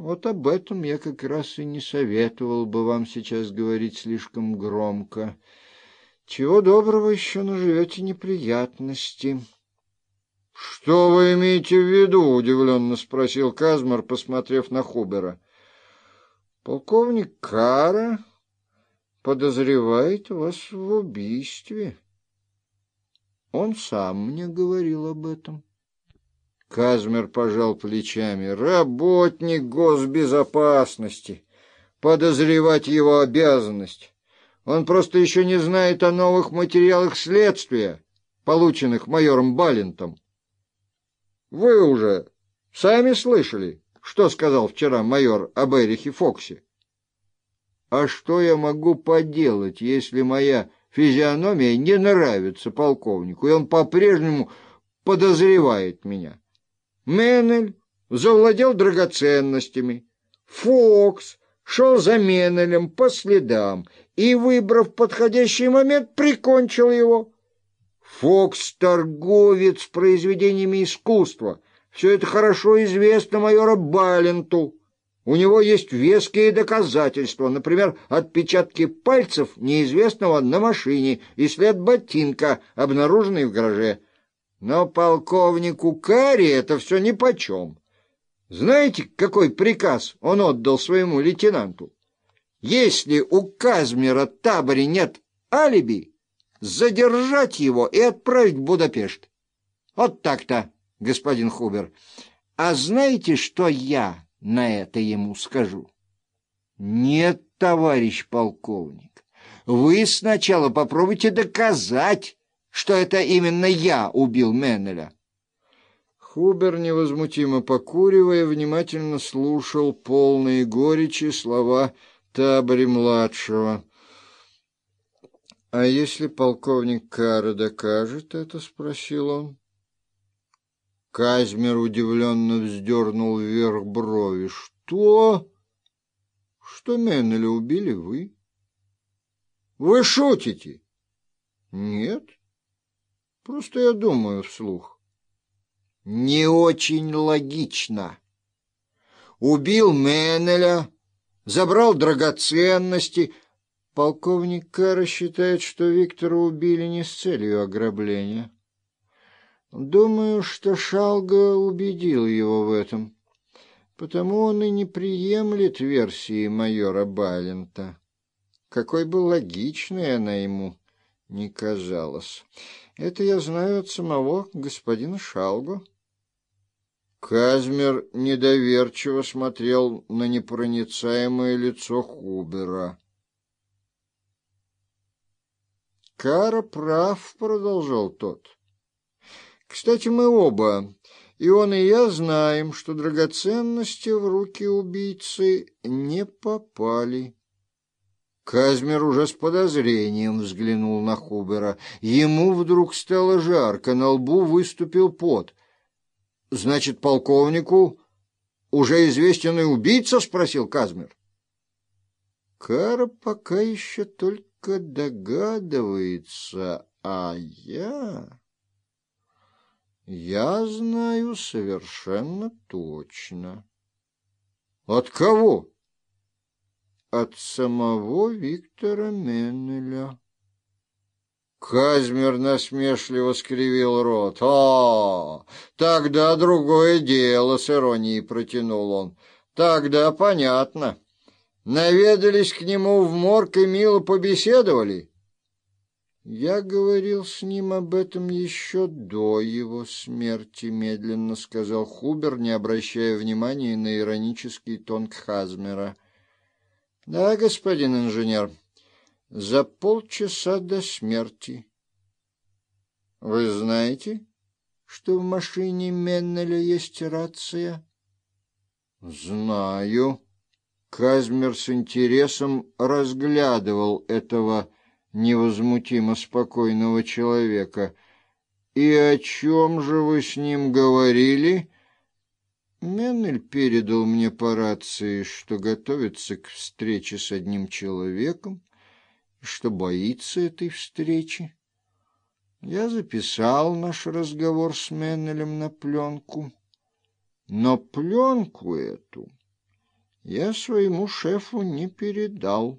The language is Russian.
Вот об этом я как раз и не советовал бы вам сейчас говорить слишком громко. Чего доброго еще наживете неприятности. — Что вы имеете в виду? — удивленно спросил Казмар, посмотрев на Хубера. — Полковник Кара подозревает вас в убийстве. Он сам мне говорил об этом. Казмер пожал плечами. Работник госбезопасности. Подозревать его обязанность. Он просто еще не знает о новых материалах следствия, полученных майором Балентом. Вы уже сами слышали, что сказал вчера майор об Эрихе Фоксе? А что я могу поделать, если моя физиономия не нравится полковнику, и он по-прежнему подозревает меня? Меннель завладел драгоценностями. Фокс шел за Меннелем по следам и, выбрав подходящий момент, прикончил его. Фокс — торговец произведениями искусства. Все это хорошо известно майора Баленту. У него есть веские доказательства, например, отпечатки пальцев неизвестного на машине и след ботинка, обнаруженный в гараже. Но полковнику Карри это все нипочем. Знаете, какой приказ он отдал своему лейтенанту? Если у Казмера таборе нет алиби, задержать его и отправить в Будапешт. Вот так-то, господин Хубер. А знаете, что я на это ему скажу. Нет, товарищ полковник, вы сначала попробуйте доказать, что это именно я убил Меннеля. Хубер, невозмутимо покуривая, внимательно слушал полные горечи слова Табори-младшего. — А если полковник Кара докажет это? — спросил он. Казмер удивленно вздернул вверх брови. «Что? Что Меннеля убили вы?» «Вы шутите?» «Нет. Просто я думаю вслух». «Не очень логично. Убил Меннеля, забрал драгоценности». Полковник Кара считает, что Виктора убили не с целью ограбления. Думаю, что Шалга убедил его в этом, потому он и не приемлет версии майора Балента. Какой бы логичной она ему не казалась. Это я знаю от самого господина Шалгу. Казмер недоверчиво смотрел на непроницаемое лицо Хубера. «Кара прав», — продолжал тот. Кстати, мы оба, и он, и я, знаем, что драгоценности в руки убийцы не попали. Казмер уже с подозрением взглянул на Хубера. Ему вдруг стало жарко, на лбу выступил пот. — Значит, полковнику уже известен и убийца? — спросил Казмер. Кара пока еще только догадывается, а я... Я знаю совершенно точно. От кого? От самого Виктора Меннеля. Казмер насмешливо скривил рот. «А, тогда другое дело», — с иронией протянул он. «Тогда понятно. Наведались к нему в морг и мило побеседовали?» Я говорил с ним об этом еще до его смерти, медленно сказал Хубер, не обращая внимания на иронический тон Хазмера. Да, господин инженер, за полчаса до смерти. Вы знаете, что в машине Меннеля есть рация? Знаю. Казмер с интересом разглядывал этого невозмутимо спокойного человека. «И о чем же вы с ним говорили?» Меннель передал мне по рации, что готовится к встрече с одним человеком, что боится этой встречи. Я записал наш разговор с Меннелем на пленку, но пленку эту я своему шефу не передал.